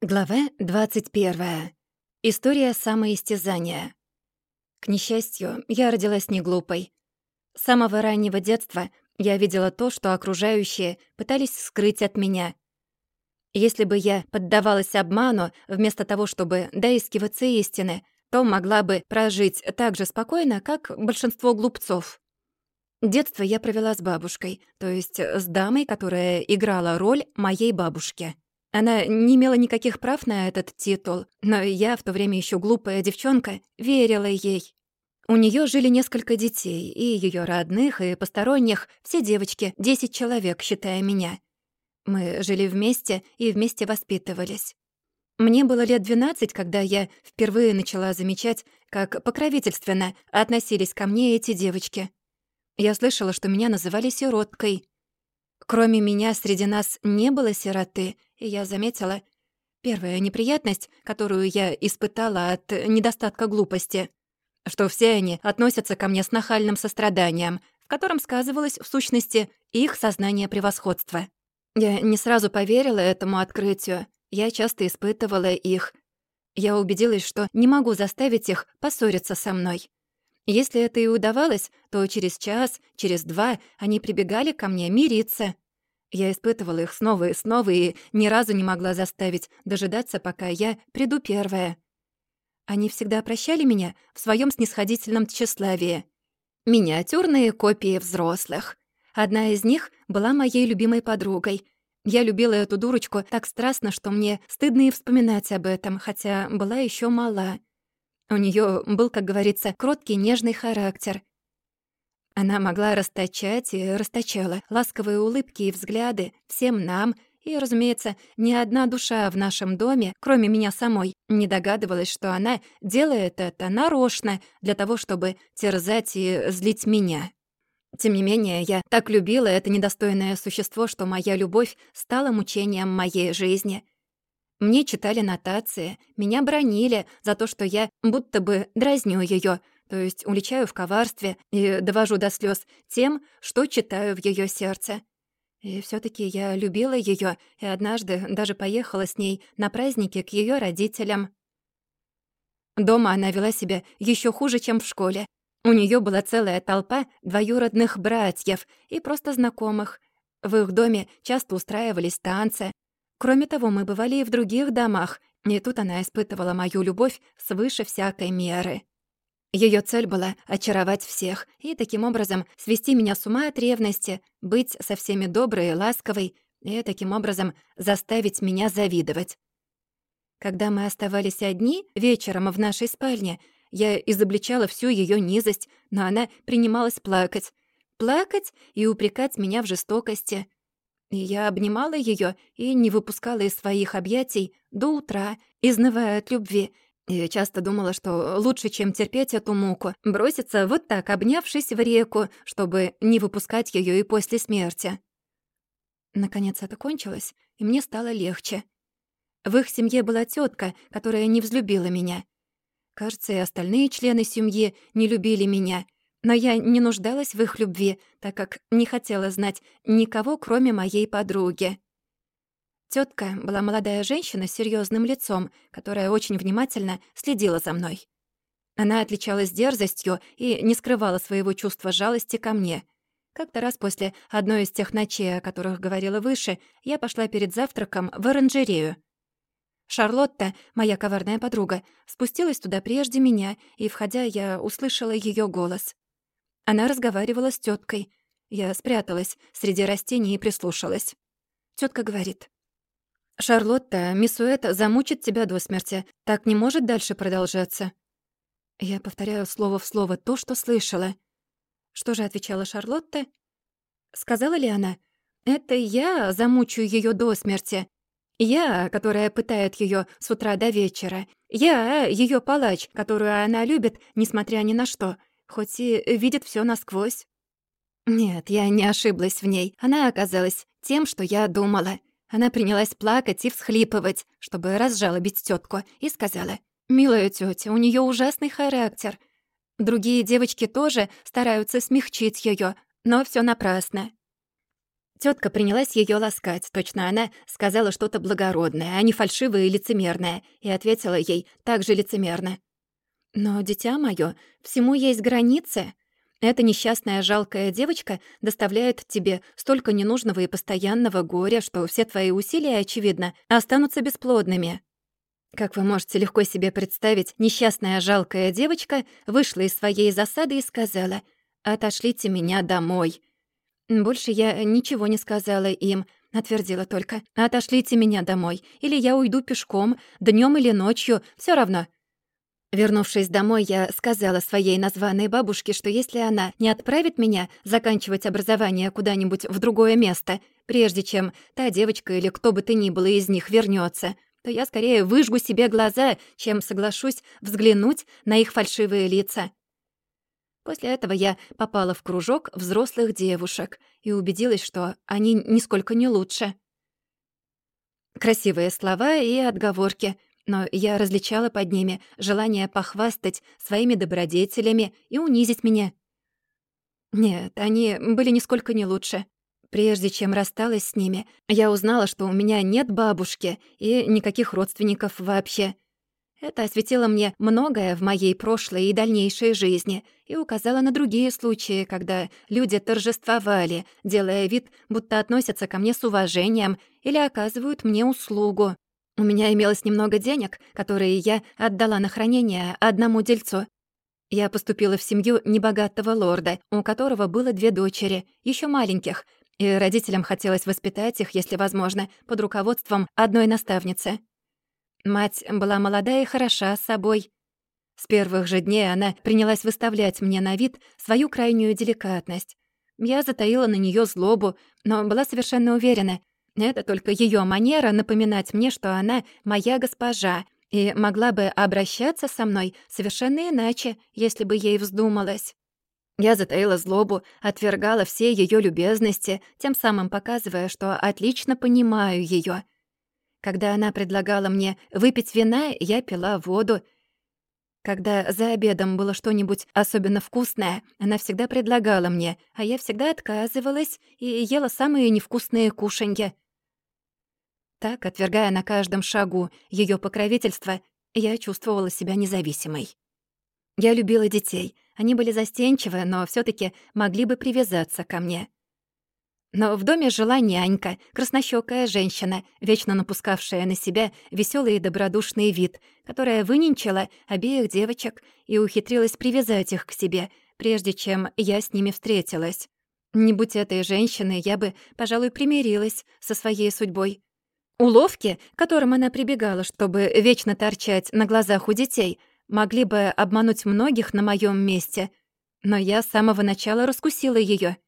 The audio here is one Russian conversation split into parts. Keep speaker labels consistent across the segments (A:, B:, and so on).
A: Глава 21. История самоистязания. К несчастью, я родилась не глупой. С самого раннего детства я видела то, что окружающие пытались скрыть от меня. Если бы я поддавалась обману, вместо того, чтобы доискиваться истины, то могла бы прожить так же спокойно, как большинство глупцов. Детство я провела с бабушкой, то есть с дамой, которая играла роль моей бабушки. Она не имела никаких прав на этот титул, но я, в то время еще глупая девчонка, верила ей. У нее жили несколько детей, и ее родных, и посторонних, все девочки, 10 человек, считая меня. Мы жили вместе и вместе воспитывались. Мне было лет 12, когда я впервые начала замечать, как покровительственно относились ко мне эти девочки. Я слышала, что меня называли сироткой. Кроме меня среди нас не было сироты — и я заметила первая неприятность, которую я испытала от недостатка глупости, что все они относятся ко мне с нахальным состраданием, в котором сказывалось, в сущности, их сознание превосходства. Я не сразу поверила этому открытию, я часто испытывала их. Я убедилась, что не могу заставить их поссориться со мной. Если это и удавалось, то через час, через два они прибегали ко мне мириться — я испытывала их снова и снова и ни разу не могла заставить дожидаться, пока я приду первая. Они всегда прощали меня в своем снисходительном тщеславии. Миниатюрные копии взрослых. Одна из них была моей любимой подругой. Я любила эту дурочку так страстно, что мне стыдно и вспоминать об этом, хотя была еще мала. У нее был, как говорится, кроткий нежный характер, она могла расточать и расточала ласковые улыбки и взгляды всем нам, и, разумеется, ни одна душа в нашем доме, кроме меня самой, не догадывалась, что она делает это нарочно для того, чтобы терзать и злить меня. Тем не менее, я так любила это недостойное существо, что моя любовь стала мучением моей жизни. Мне читали нотации, меня бронили за то, что я будто бы дразню ее, то есть уличаю в коварстве и довожу до слез тем, что читаю в ее сердце. И все таки я любила ее и однажды даже поехала с ней на праздники к ее родителям. Дома она вела себя еще хуже, чем в школе. У нее была целая толпа двоюродных братьев и просто знакомых. В их доме часто устраивались танцы. Кроме того, мы бывали и в других домах, и тут она испытывала мою любовь свыше всякой меры. Ее цель была очаровать всех и таким образом свести меня с ума от ревности, быть со всеми доброй и ласковой, и таким образом заставить меня завидовать. Когда мы оставались одни вечером в нашей спальне, я изобличала всю ее низость, но она принималась плакать. Плакать и упрекать меня в жестокости. И я обнимала ее и не выпускала из своих объятий до утра, изнывая от любви, и часто думала, что лучше, чем терпеть эту муку, броситься вот так, обнявшись в реку, чтобы не выпускать ее и после смерти. Наконец это кончилось, и мне стало легче. В их семье была тетка, которая не взлюбила меня. Кажется, и остальные члены семьи не любили меня, но я не нуждалась в их любви, так как не хотела знать никого, кроме моей подруги. Тетка была молодая женщина с серьезным лицом, которая очень внимательно следила за мной. Она отличалась дерзостью и не скрывала своего чувства жалости ко мне. Как-то раз после одной из тех ночей, о которых говорила выше, я пошла перед завтраком в оранжерею. Шарлотта, моя коварная подруга, спустилась туда прежде меня, и, входя, я услышала ее голос. Она разговаривала с теткой. Я спряталась среди растений и прислушалась. Тетка говорит. «Шарлотта, Миссуэт замучит тебя до смерти. Так не может дальше продолжаться». Я повторяю слово в слово то, что слышала. Что же отвечала Шарлотта? Сказала ли она? «Это я замучу ее до смерти. Я, которая пытает ее с утра до вечера. Я, ее палач, которую она любит, несмотря ни на что, хоть и видит все насквозь». Нет, я не ошиблась в ней. Она оказалась тем, что я думала. Она принялась плакать и всхлипывать, чтобы разжалобить тетку, и сказала, «Милая тетя, у нее ужасный характер. Другие девочки тоже стараются смягчить ее, но все напрасно». Тетка принялась ее ласкать. Точно она сказала что-то благородное, а не фальшивое и лицемерное, и ответила ей также лицемерно. «Но, дитя мое, всему есть границы. Эта несчастная жалкая девочка доставляет тебе столько ненужного и постоянного горя, что все твои усилия, очевидно, останутся бесплодными». Как вы можете легко себе представить, несчастная жалкая девочка вышла из своей засады и сказала «Отошлите меня домой». Больше я ничего не сказала им, отвердила только «Отошлите меня домой, или я уйду пешком, днем или ночью, все равно». Вернувшись домой, я сказала своей названной бабушке, что если она не отправит меня заканчивать образование куда-нибудь в другое место, прежде чем та девочка или кто бы то ни было из них вернется, то я скорее выжгу себе глаза, чем соглашусь взглянуть на их фальшивые лица. После этого я попала в кружок взрослых девушек и убедилась, что они нисколько не лучше. Красивые слова и отговорки, но я различала под ними желание похвастать своими добродетелями и унизить меня. Нет, они были нисколько не лучше. Прежде чем рассталась с ними, я узнала, что у меня нет бабушки и никаких родственников вообще — это осветило мне многое в моей прошлой и дальнейшей жизни и указало на другие случаи, когда люди торжествовали, делая вид, будто относятся ко мне с уважением или оказывают мне услугу. У меня имелось немного денег, которые я отдала на хранение одному дельцу. Я поступила в семью небогатого лорда, у которого было две дочери, еще маленьких, и родителям хотелось воспитать их, если возможно, под руководством одной наставницы. Мать была молода и хороша собой. С первых же дней она принялась выставлять мне на вид свою крайнюю деликатность. Я затаила на нее злобу, но была совершенно уверена. Это только ее манера напоминать мне, что она моя госпожа, и могла бы обращаться со мной совершенно иначе, если бы ей вздумалось. Я затаила злобу, отвергала все ее любезности, тем самым показывая, что отлично понимаю ее. Когда она предлагала мне выпить вина, я пила воду. Когда за обедом было что-нибудь особенно вкусное, она всегда предлагала мне, а я всегда отказывалась и ела самые невкусные кушанья. Так, отвергая на каждом шагу ее покровительство, я чувствовала себя независимой. Я любила детей. Они были застенчивы, но все таки могли бы привязаться ко мне. Но в доме жила нянька, краснощёкая женщина, вечно напускавшая на себя веселый и добродушный вид, которая выненчила обеих девочек и ухитрилась привязать их к себе, прежде чем я с ними встретилась. Не будь этой женщины, я бы, пожалуй, примирилась со своей судьбой. Уловки, к которым она прибегала, чтобы вечно торчать на глазах у детей, могли бы обмануть многих на моем месте, но я с самого начала раскусила ее.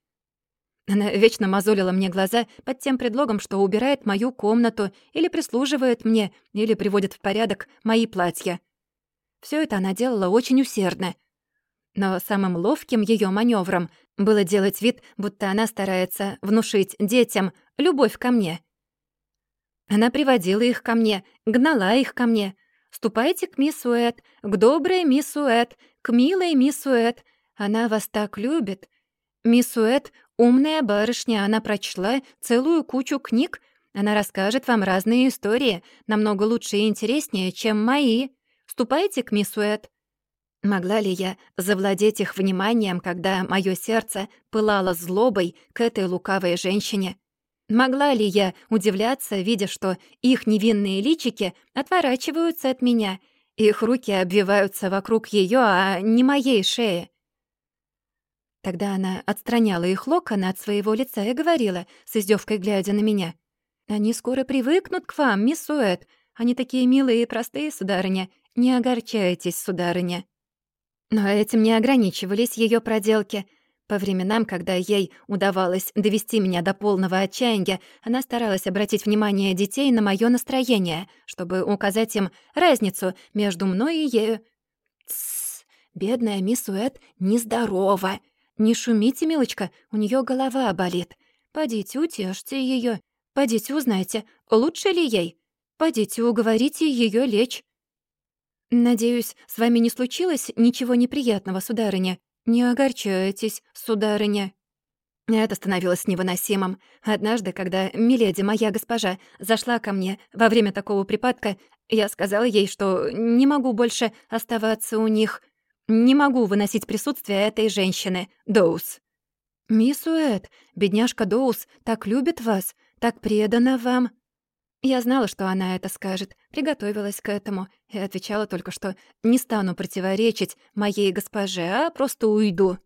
A: Она вечно мозолила мне глаза под тем предлогом, что убирает мою комнату или прислуживает мне, или приводит в порядок мои платья. Все это она делала очень усердно. Но самым ловким ее маневром было делать вид, будто она старается внушить детям любовь ко мне. Она приводила их ко мне, гнала их ко мне. «Ступайте к мисс Уэт, к доброй мисс Уэт, к милой мисс Уэт. Она вас так любит. Мисс Уэт Умная барышня, она прочла целую кучу книг. Она расскажет вам разные истории, намного лучше и интереснее, чем мои. Ступайте к мисс Уэт». Могла ли я завладеть их вниманием, когда мое сердце пылало злобой к этой лукавой женщине? Могла ли я удивляться, видя, что их невинные личики отворачиваются от меня, их руки обвиваются вокруг ее, а не моей шеи? Тогда она отстраняла их локоны от своего лица и говорила, с издевкой глядя на меня. «Они скоро привыкнут к вам, мисс Уэт. Они такие милые и простые, сударыня. Не огорчайтесь, сударыня». Но этим не ограничивались ее проделки. По временам, когда ей удавалось довести меня до полного отчаяния, она старалась обратить внимание детей на мое настроение, чтобы указать им разницу между мной и ею. «Тссс, бедная мисс Уэт нездорова», «Не шумите, милочка, у нее голова болит. Подите, утешьте ее. Подите, узнайте, лучше ли ей. Подите, уговорите ее лечь». «Надеюсь, с вами не случилось ничего неприятного, сударыня? Не огорчайтесь, сударыня». Это становилось невыносимым. Однажды, когда Миледи, моя госпожа, зашла ко мне во время такого припадка, я сказала ей, что не могу больше оставаться у них. Не могу выносить присутствие этой женщины, Доус. «Мисс Уэт, бедняжка Доус так любит вас, так предана вам». Я знала, что она это скажет, приготовилась к этому и отвечала только, что не стану противоречить моей госпоже, а просто уйду.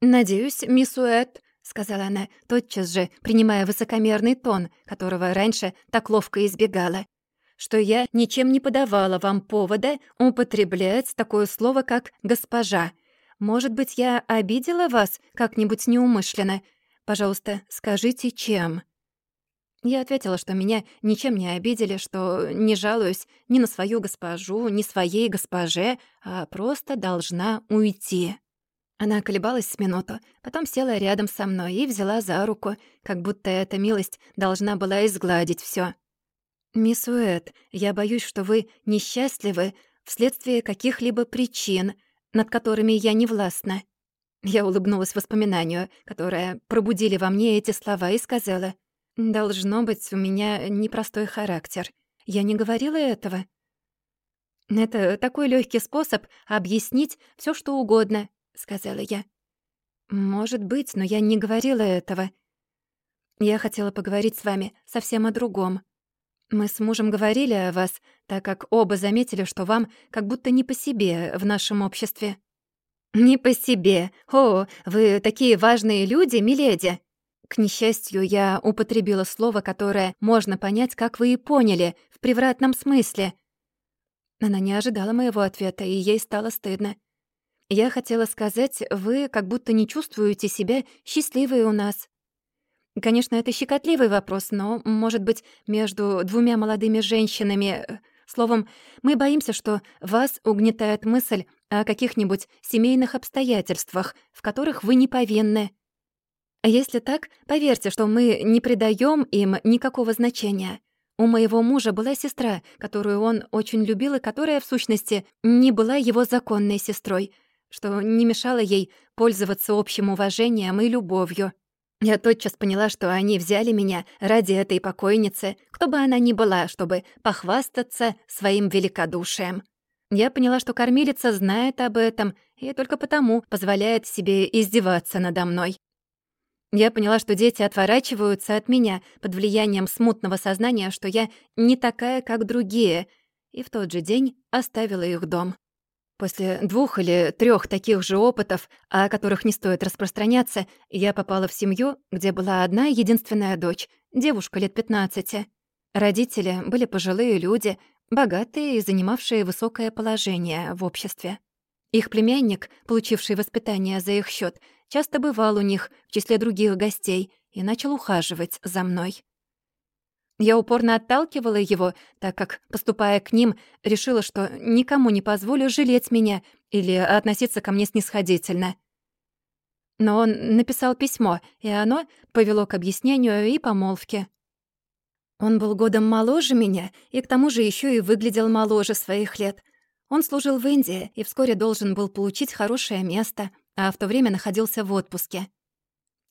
A: «Надеюсь, мисс Уэт», — сказала она, тотчас же принимая высокомерный тон, которого раньше так ловко избегала, что я ничем не подавала вам повода употреблять такое слово, как «госпожа». Может быть, я обидела вас как-нибудь неумышленно? Пожалуйста, скажите, чем?» Я ответила, что меня ничем не обидели, что не жалуюсь ни на свою госпожу, ни своей госпоже, а просто должна уйти. Она колебалась с минуту, потом села рядом со мной и взяла за руку, как будто эта милость должна была изгладить все. «Мисс Уэт, я боюсь, что вы несчастливы вследствие каких-либо причин, над которыми я не властна». Я улыбнулась воспоминанию, которое пробудили во мне эти слова, и сказала, «Должно быть, у меня непростой характер. Я не говорила этого». «Это такой легкий способ объяснить все, что угодно», — сказала я. «Может быть, но я не говорила этого. Я хотела поговорить с вами совсем о другом. Мы с мужем говорили о вас, так как оба заметили, что вам как будто не по себе в нашем обществе». «Не по себе. О, вы такие важные люди, миледи!» К несчастью, я употребила слово, которое можно понять, как вы и поняли, в превратном смысле. Она не ожидала моего ответа, и ей стало стыдно. Я хотела сказать, вы как будто не чувствуете себя счастливой у нас. Конечно, это щекотливый вопрос, но, может быть, между двумя молодыми женщинами... Э, словом, мы боимся, что вас угнетает мысль о каких-нибудь семейных обстоятельствах, в которых вы не повинны. Если так, поверьте, что мы не придаем им никакого значения. У моего мужа была сестра, которую он очень любил и которая, в сущности, не была его законной сестрой, что не мешало ей пользоваться общим уважением и любовью. Я тотчас поняла, что они взяли меня ради этой покойницы, кто бы она ни была, чтобы похвастаться своим великодушием. Я поняла, что кормилица знает об этом и только потому позволяет себе издеваться надо мной. Я поняла, что дети отворачиваются от меня под влиянием смутного сознания, что я не такая, как другие, и в тот же день оставила их дом. После двух или трех таких же опытов, о которых не стоит распространяться, я попала в семью, где была одна единственная дочь, девушка лет 15. Родители были пожилые люди, богатые и занимавшие высокое положение в обществе. Их племянник, получивший воспитание за их счет, часто бывал у них в числе других гостей и начал ухаживать за мной. Я упорно отталкивала его, так как, поступая к ним, решила, что никому не позволю жалеть меня или относиться ко мне снисходительно. Но он написал письмо, и оно повело к объяснению и помолвке. Он был годом моложе меня и к тому же еще и выглядел моложе своих лет. Он служил в Индии и вскоре должен был получить хорошее место, а в то время находился в отпуске.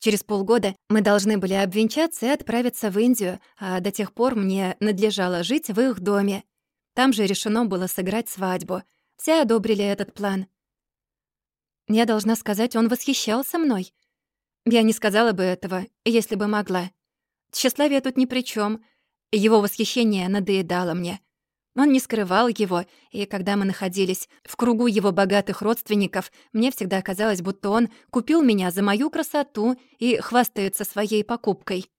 A: Через полгода мы должны были обвенчаться и отправиться в Индию, а до тех пор мне надлежало жить в их доме. Там же решено было сыграть свадьбу. Все одобрили этот план. Я должна сказать, он восхищался мной. Я не сказала бы этого, если бы могла. Тщеславие тут ни при чем. Его восхищение надоедало мне. Он не скрывал его, и когда мы находились в кругу его богатых родственников, мне всегда казалось, будто он купил меня за мою красоту и хвастается своей покупкой.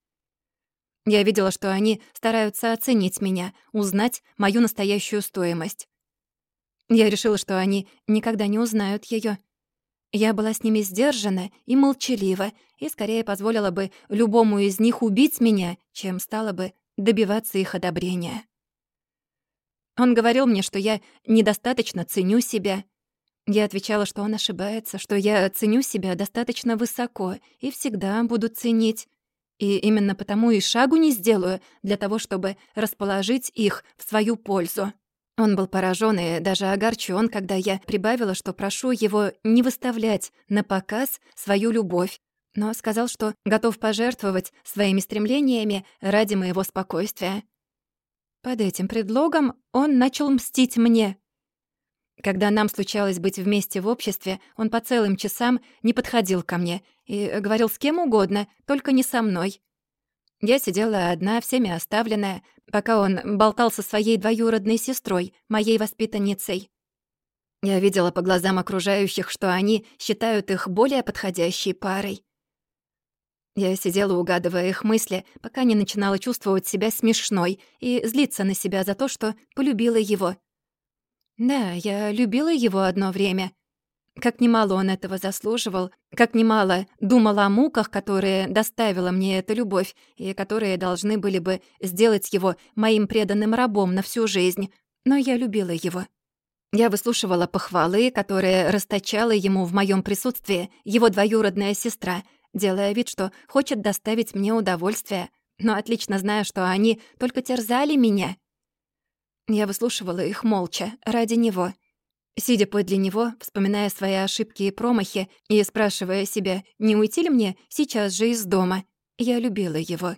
A: Я видела, что они стараются оценить меня, узнать мою настоящую стоимость. Я решила, что они никогда не узнают ее. Я была с ними сдержана и молчалива, и скорее позволила бы любому из них убить меня, чем стала бы добиваться их одобрения. Он говорил мне, что я недостаточно ценю себя. Я отвечала, что он ошибается, что я ценю себя достаточно высоко и всегда буду ценить. И именно потому и шагу не сделаю для того, чтобы расположить их в свою пользу. Он был поражен и даже огорчен, когда я прибавила, что прошу его не выставлять на показ свою любовь. но сказал, что готов пожертвовать своими стремлениями ради моего спокойствия. Под этим предлогом он начал мстить мне. Когда нам случалось быть вместе в обществе, он по целым часам не подходил ко мне и говорил с кем угодно, только не со мной. Я сидела одна, всеми оставленная, пока он болтал со своей двоюродной сестрой, моей воспитанницей. Я видела по глазам окружающих, что они считают их более подходящей парой. Я сидела, угадывая их мысли, пока не начинала чувствовать себя смешной и злиться на себя за то, что полюбила его. Да, я любила его одно время. Как немало он этого заслуживал, как немало думала о муках, которые доставила мне эта любовь, и которые должны были бы сделать его моим преданным рабом на всю жизнь. Но я любила его. Я выслушивала похвалы, которые расточала ему в моем присутствии его двоюродная сестра, делая вид, что хочет доставить мне удовольствие, но отлично зная, что они только терзали меня. Я выслушивала их молча, ради него. Сидя подле него, вспоминая свои ошибки и промахи и спрашивая себя, не уйти ли мне сейчас же из дома, я любила его.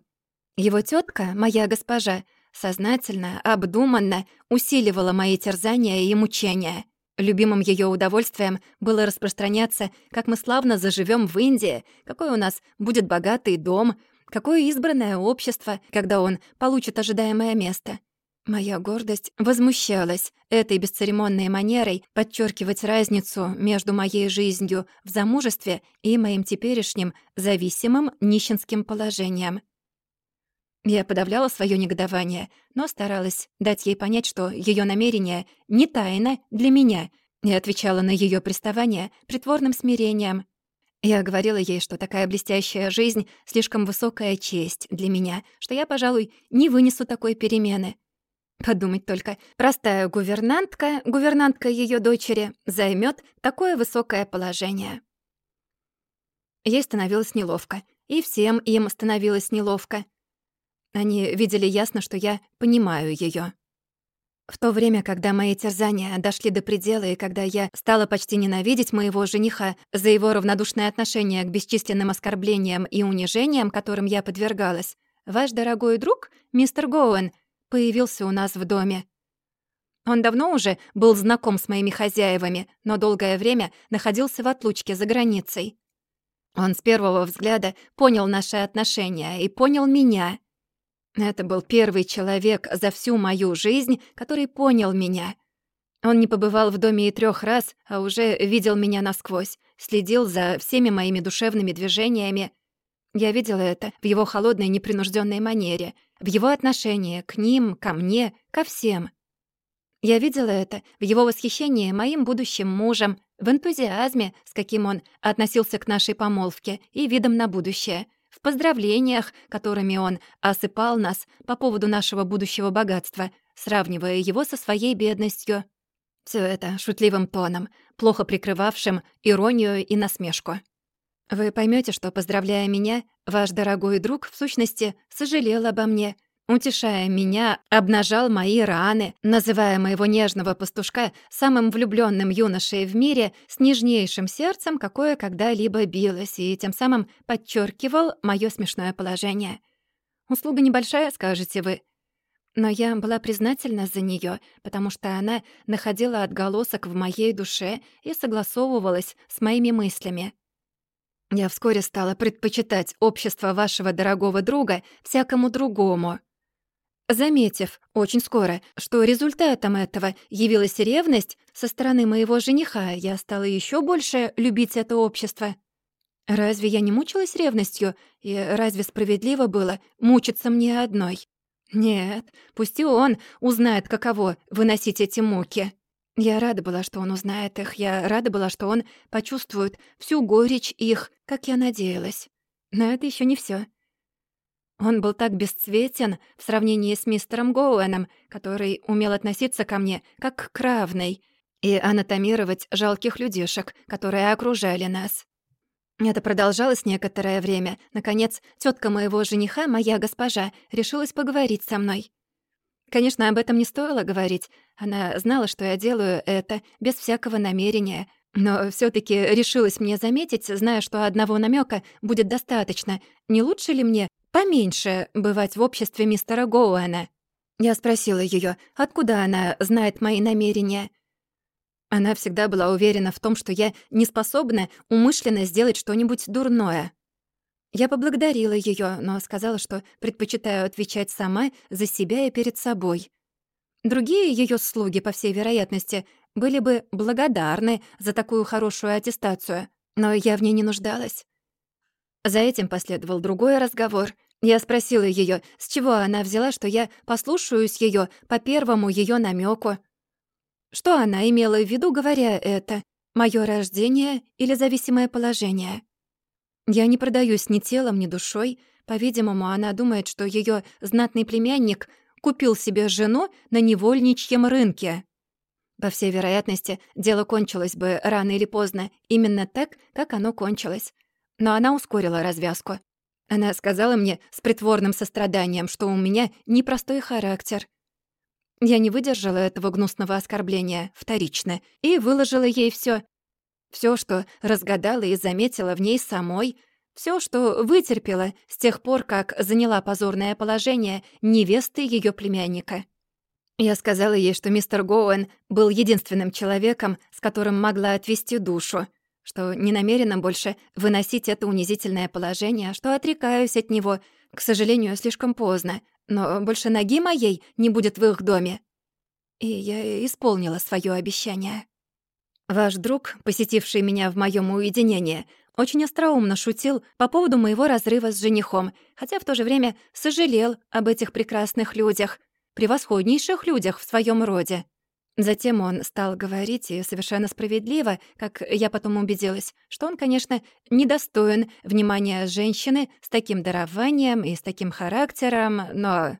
A: Его тетка, моя госпожа, сознательно, обдуманно усиливала мои терзания и мучения. Любимым ее удовольствием было распространяться, как мы славно заживем в Индии, какой у нас будет богатый дом, какое избранное общество, когда он получит ожидаемое место. Моя гордость возмущалась этой бесцеремонной манерой подчеркивать разницу между моей жизнью в замужестве и моим теперешним зависимым нищенским положением. Я подавляла свое негодование, но старалась дать ей понять, что ее намерение не тайна для меня, и отвечала на ее приставание притворным смирением. Я говорила ей, что такая блестящая жизнь — слишком высокая честь для меня, что я, пожалуй, не вынесу такой перемены. Подумать только, простая гувернантка, гувернантка ее дочери, займет такое высокое положение. Ей становилось неловко, и всем им становилось неловко. Они видели ясно, что я понимаю ее. В то время, когда мои терзания дошли до предела, и когда я стала почти ненавидеть моего жениха за его равнодушное отношение к бесчисленным оскорблениям и унижениям, которым я подвергалась, ваш дорогой друг, мистер Гоуэн, появился у нас в доме. Он давно уже был знаком с моими хозяевами, но долгое время находился в отлучке за границей. Он с первого взгляда понял наши отношения и понял меня. Это был первый человек за всю мою жизнь, который понял меня. Он не побывал в доме и трех раз, а уже видел меня насквозь, следил за всеми моими душевными движениями. Я видела это в его холодной непринужденной манере, в его отношении к ним, ко мне, ко всем. Я видела это в его восхищении моим будущим мужем, в энтузиазме, с каким он относился к нашей помолвке и видом на будущее — в поздравлениях, которыми он осыпал нас по поводу нашего будущего богатства, сравнивая его со своей бедностью. Все это шутливым тоном, плохо прикрывавшим иронию и насмешку. Вы поймете, что, поздравляя меня, ваш дорогой друг, в сущности, сожалел обо мне — утешая меня, обнажал мои раны, называя моего нежного пастушка самым влюбленным юношей в мире с нежнейшим сердцем, какое когда-либо билось, и тем самым подчеркивал мое смешное положение. Услуга небольшая, скажете вы. Но я была признательна за нее, потому что она находила отголосок в моей душе и согласовывалась с моими мыслями. Я вскоре стала предпочитать общество вашего дорогого друга всякому другому. Заметив очень скоро, что результатом этого явилась ревность со стороны моего жениха, я стала еще больше любить это общество. Разве я не мучилась ревностью, и разве справедливо было мучиться мне одной? Нет, пусть и он узнает, каково выносить эти муки. Я рада была, что он узнает их, я рада была, что он почувствует всю горечь их, как я надеялась. Но это еще не все. Он был так бесцветен в сравнении с мистером Гоуэном, который умел относиться ко мне как к равной и анатомировать жалких людишек, которые окружали нас. Это продолжалось некоторое время. Наконец, тетка моего жениха, моя госпожа, решилась поговорить со мной. Конечно, об этом не стоило говорить. Она знала, что я делаю это без всякого намерения. Но все таки решилась мне заметить, зная, что одного намека будет достаточно. Не лучше ли мне поменьше бывать в обществе мистера Гоуэна? Я спросила ее, откуда она знает мои намерения. Она всегда была уверена в том, что я не способна умышленно сделать что-нибудь дурное. Я поблагодарила ее, но сказала, что предпочитаю отвечать сама за себя и перед собой. Другие ее слуги, по всей вероятности, были бы благодарны за такую хорошую аттестацию, но я в ней не нуждалась. За этим последовал другой разговор. Я спросила ее, с чего она взяла, что я послушаюсь ее по первому ее намеку. Что она имела в виду, говоря это? Моё рождение или зависимое положение? Я не продаюсь ни телом, ни душой. По-видимому, она думает, что ее знатный племянник купил себе жену на невольничьем рынке. По всей вероятности, дело кончилось бы рано или поздно, именно так, как оно кончилось. Но она ускорила развязку. Она сказала мне с притворным состраданием, что у меня непростой характер. Я не выдержала этого гнусного оскорбления вторично и выложила ей все, все, что разгадала и заметила в ней самой, все, что вытерпела с тех пор, как заняла позорное положение невесты ее племянника. Я сказала ей, что мистер Гоуэн был единственным человеком, с которым могла отвести душу, что не намерена больше выносить это унизительное положение, что отрекаюсь от него, к сожалению, слишком поздно, но больше ноги моей не будет в их доме. И я исполнила свое обещание. Ваш друг, посетивший меня в моем уединении, очень остроумно шутил по поводу моего разрыва с женихом, хотя в то же время сожалел об этих прекрасных людях, превосходнейших людях в своем роде. Затем он стал говорить, и совершенно справедливо, как я потом убедилась, что он, конечно, недостоин внимания женщины с таким дарованием и с таким характером, но...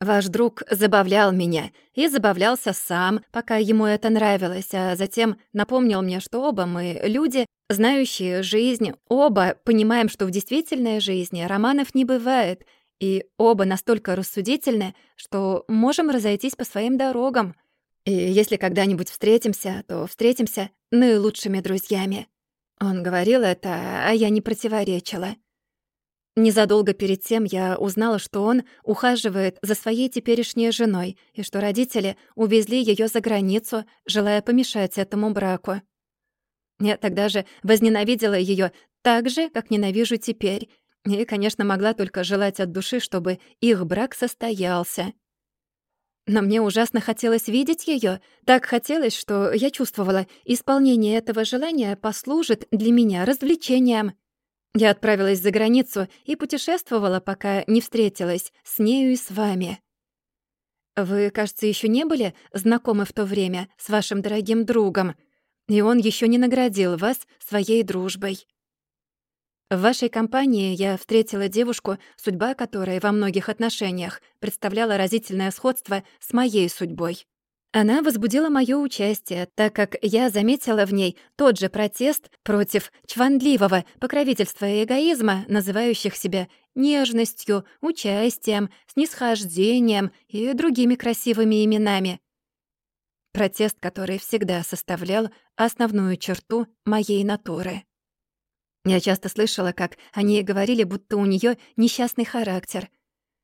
A: Ваш друг забавлял меня и забавлялся сам, пока ему это нравилось, а затем напомнил мне, что оба мы люди, знающие жизнь, оба понимаем, что в действительной жизни романов не бывает, и оба настолько рассудительны, что можем разойтись по своим дорогам. И если когда-нибудь встретимся, то встретимся наилучшими друзьями. Он говорил это, а я не противоречила. Незадолго перед тем я узнала, что он ухаживает за своей теперешней женой и что родители увезли ее за границу, желая помешать этому браку. Я тогда же возненавидела ее так же, как ненавижу теперь, и, конечно, могла только желать от души, чтобы их брак состоялся. Но мне ужасно хотелось видеть ее, так хотелось, что я чувствовала, исполнение этого желания послужит для меня развлечением. Я отправилась за границу и путешествовала, пока не встретилась с нею и с вами. Вы, кажется, еще не были знакомы в то время с вашим дорогим другом, и он еще не наградил вас своей дружбой. В вашей компании я встретила девушку, судьба которой во многих отношениях представляла разительное сходство с моей судьбой. Она возбудила моё участие, так как я заметила в ней тот же протест против чванливого покровительства и эгоизма, называющих себя нежностью, участием, снисхождением и другими красивыми именами. Протест, который всегда составлял основную черту моей натуры. Я часто слышала, как они говорили, будто у неё несчастный характер.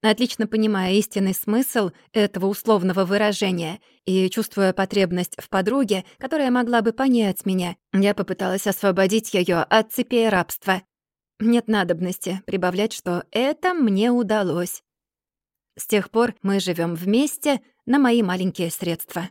A: Отлично понимая истинный смысл этого условного выражения и чувствуя потребность в подруге, которая могла бы понять меня, я попыталась освободить её от цепей рабства. Нет надобности прибавлять, что это мне удалось. С тех пор мы живём вместе на мои маленькие средства.